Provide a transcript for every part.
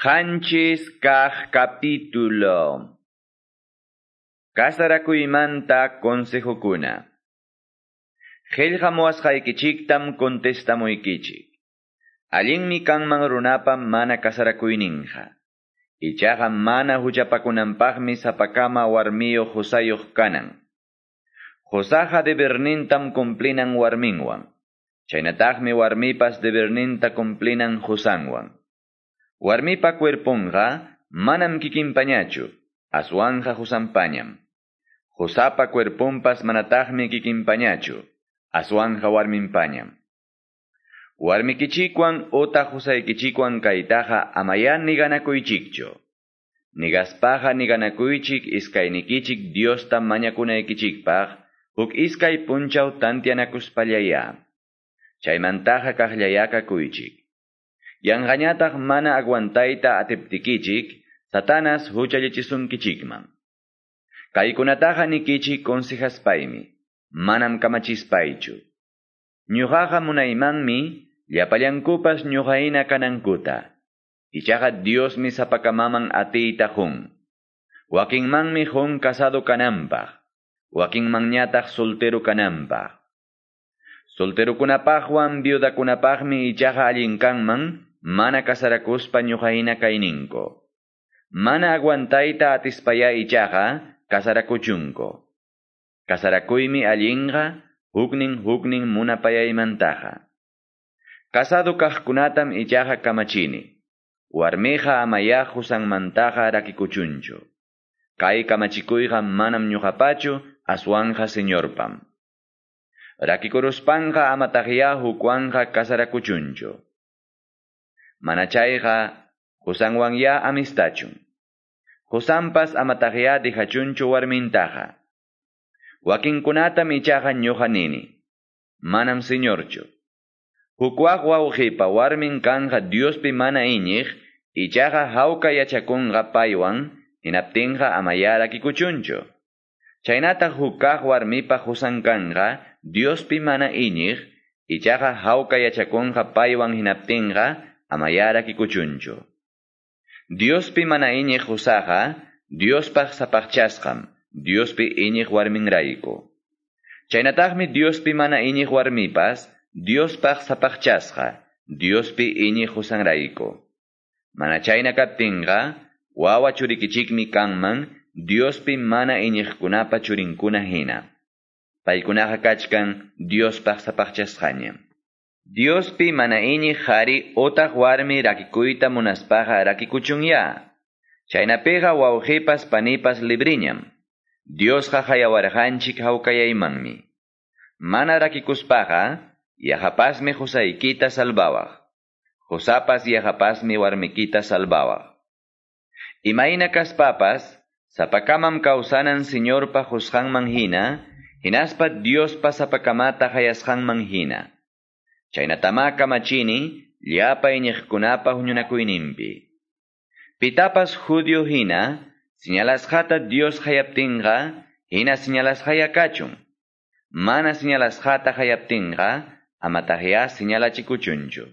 Hanchis kah capítulo. Kasarakuymanta consejokuna. Qillqamuwasqaykichiktam contestamuykichik. Allinmi kanman runapa mana kasarakuyninqa. Ichaqa mana huchapakunanpaqmi sapakama warmiyo husayoq kanan. Husaqa debernintam cumplinan warminwan. Chaynataqmi warmipas deberninta cumplinan husanwan. Warmipa cuerpunqa manam kikinpañachu, aswanja husampañam. Husapa cuerpunpas manataqmi kikinpañachu, aswanja warminpañam. Warmikichikwan ota husaykichikwan kaytaqa amayan niganakuychikchu. Nigaspaqa niganakuychik iskaynikichik Diosta mañakunaykichikpaq, huk iskay punchaw tantianakuspallaya. Chaymantaqa kaqllayaka kuychik. Yanqañataq mana aguantayta atiptikichik, satanas huchallichisunkichikman. Kaykunataqa nikichik konsejaspaymi, manam kamachispaychu. Ñuqaqa munaymanmi, llapallankupas ñuqayna kanankuta. Ichaqa Diosmi sapakamaman atiyta hun. Wakinmanmi hun casado kananpaq. Wakinmanñataq soltero kananpaq. Solterukunapaqwan viudakunapaqmi ichaqa allinkanman, mana kasarakuspa ñuqayna kayninko. Mana aguantayta atispaya ichaqa kasarakuchunko. Kasarakuymi allinqa huknin huknin munapayaymantaqa. Casado kaqkunatam ichaqa kamachini. Warmiqa amaya husanmantaqa rakikuchunchu. Kay kamachikuyqa manam ñuqapachu aswanqa señorpam. Rakikuruspanqa amataqya hukwanqa kasarakuchunchu. Manachayqa husanwanya amistachun. Husanpas amataqya dihachunchu warmintaqa. Wakinkunata michaqa ñuqa nini. Manam señorchu. Hukwaq wawqipa warmin kanqa Diospi mana iñiq, ichaqa hawka yachakunqa paywan, hinaptinqa amayara kikuchunchu. Chaynataq hukaq warmipa husan kanqa Diospi mana iñiq, ichaqa hawka yachakunqa amayara kikuchunchu. Diospi mana iñiq husaqa, Diospaq sapaqchasqam, Diospi iñiq warminrayku. Chaynataqmi Diospi mana iñiq warmipas, Diospaq sapaqchasqa, Diospi iñiq husanrayku. Mana chayna kaptinqa, wawa churikichikmi kanman, Diospi mana iñiqkunapa churinkuna hina. Paykunaqa kachkan Diospaq sapaqchasqaña. Diospi mana iñiq qhari otaq warmi rakikuyta munaspaqa rakikuchunya. Chaynapiqa wawqipas panipas libriñam. Diosqa hayawarqanchik hawkayaymanmi. Mana rakikuspaqa, yahapasmi husaykita salbawaq. Husapas yahapasmi warmikita salbawaq. Imayna kaspapas, sapakamam kawsanan Señorpa husqanman hina, hinaspa Diospa sapakamata hayasqanman hina. Chaynatama kamachini, llapa iñiqkunapa huñunakuyninpi. Pitapas judio hina, señalasqata Dios hayaptinqa, hina señalasqaya kachun. Mana señalasqata hayaptinqa, amataqya señalachikuchunchu.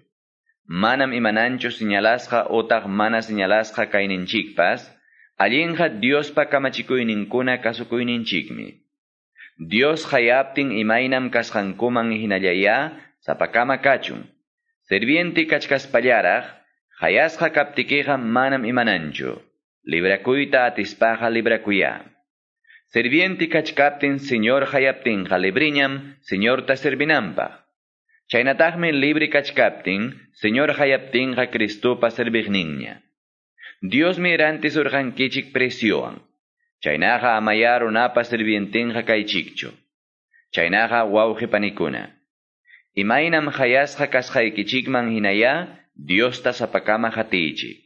Manam imananchu señalasqa otaq mana señalasqa kayninchikpas, allinqa Diospa kamachikuyninkuna kasukuyninchikmi. Dios hayaptin imaynam kasqankuman hinallaya, sapakama kachun. Serviente kachkaspallaraq, hayasqa kaptikiqa manam imananchu. Librakuyta atispaqa librakuya. Serviente kachkaptin señor hayaptinqa libriñam, señorta servinanpaq. Chaynataqmi libre kachkaptin, señor hayaptinqa Cristopa servigninña. Dios mirantis urqankichik presioan. Chaynaqa amaya runapa servientinqa kaychikchu. Chaynaqa wawqi panikuna. Imaynam hayasqa kasqaykichikman hinaya, Diosta sapakama hatichik.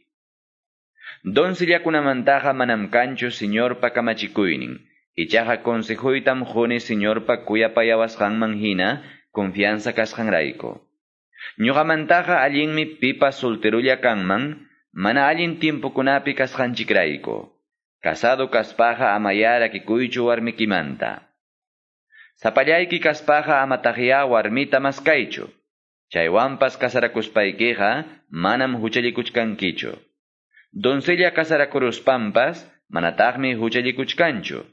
Donsillakunamantaqa manam kanchu señorpa kamachikuynin, ichaqa consejuytam juni señorpa kuyapayawasqanman hina, confianza kasqanrayku. Ñuqamantaqa allinmi pipa solterulla kanman, mana allin tiempokunapi kasqanchikrayku. Casado kaspaqa amayara kikuychu warmikimanta. Sapallayki kaspaqa amataqya warmita maskaychu. Chaywanpas kasarakuspaykiqa manam huchallikuchkankichu. doncella pampas, manataqmi huchallikuchkanchu.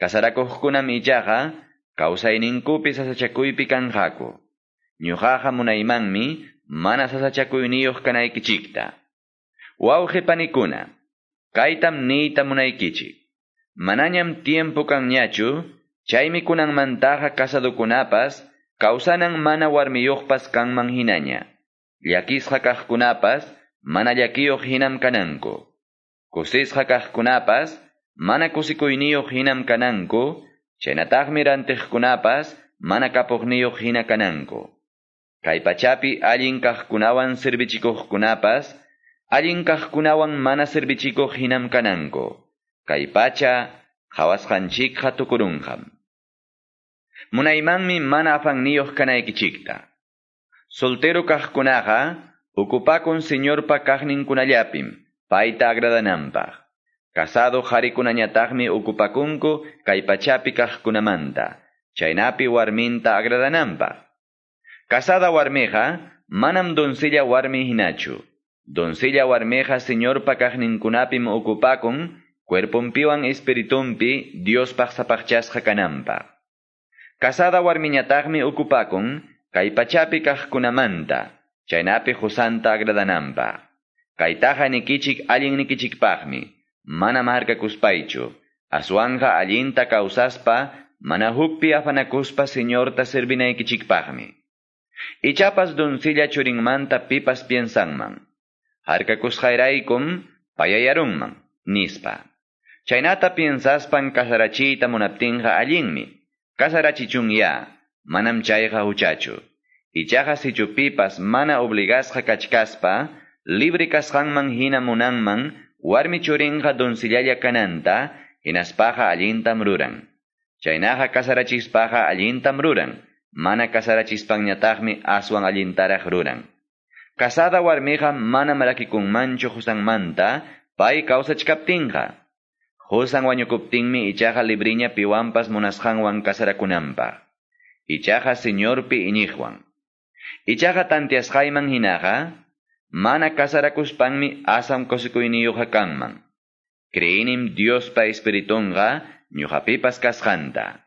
Kasarakuqkunam ichaqa kawsayninkupi sasachakuypi kanqaku. Ñuqaqa munaymanmi mana sasachakuyniyuq kanaykichikta. Wawqi panikuna, kaytam niyta munaykichik. Manañam tiempo kanñachu, chaymi kunanmantaqa kasadukunapas, kawsanan mana warmiyuqpas kanman hinaña. Llakisqa kaqkunapas, mana llakiyuq hinam kananku. Kusisqa kaqkunapas, mana kusikuyniyuq hinam kananku, chaynataqmi rantiqkunapas, mana kapuqniyuq hina kananku. Kay pachapi allin kaqkunawan sirbichikuqkunapas, allin kaqkunawan mana sirbichikuq hinam kananku. Kay pacha. Munaymanmi mana afanniyoq kanaykichikta. Soltero kaqkunaqa, ukupakun señorpa kaqninkunallapim, payta agradananpaq. Casado qharikunañataqmi ukupakunku kay pachapi kaqkunamanta, chaynapi warminta agradananpaq. Casada warmeja, manam doncella warmi hinachu. Doncella warmeja señorpa kaqninkunapim ukupakun, cuerpompiwan espiritumpi Diospaq sapaqchasqa kananpaq. Casada warmiñataqmi ukupakun, kay pachapi kaqkunamanta, chaynapi husanta agradananpaq. Kaytaqa nikichik allin nikichikpaqmi, mana markakuspaychu, aswanja allinta kawsaspa, mana hukpi afanakuspa señorta servinaykichikpaqmi. Ichapas doncella churinmanta pipas piensanman. Harkakusqayraykum payayarunman, nispa. Chaynata piensaspan kasarachiyta munaptinqa allinmi. Kasarachichun ya, manam chayqa huchachu. Ichaqa sichupipas mana obligasqa kachkaspa, libre kasqanman hina munanman, warmi churinqa doncellalla kananta, hinaspaqa allintam ruran. Chaynaqa kasarachispaqa allintam ruran. Mana kasarachispanñataqmi aswan allintaraq ruran. Casada warmiqa mana marakikunmanchu husanmanta, pay kawsachkaptinqa. Husan wañukuptinmi ichaqa libriña piwanpas munasqanwan kasarakunanpaq. Ichaqa señorpi iñiqwan. Ichaqa tantiasqayman hinaqa, mana kasarakuspanmi asam kosikuyniyuqa kanman. Creenim Diospa espiritunqa ñuqapipas kasqanta.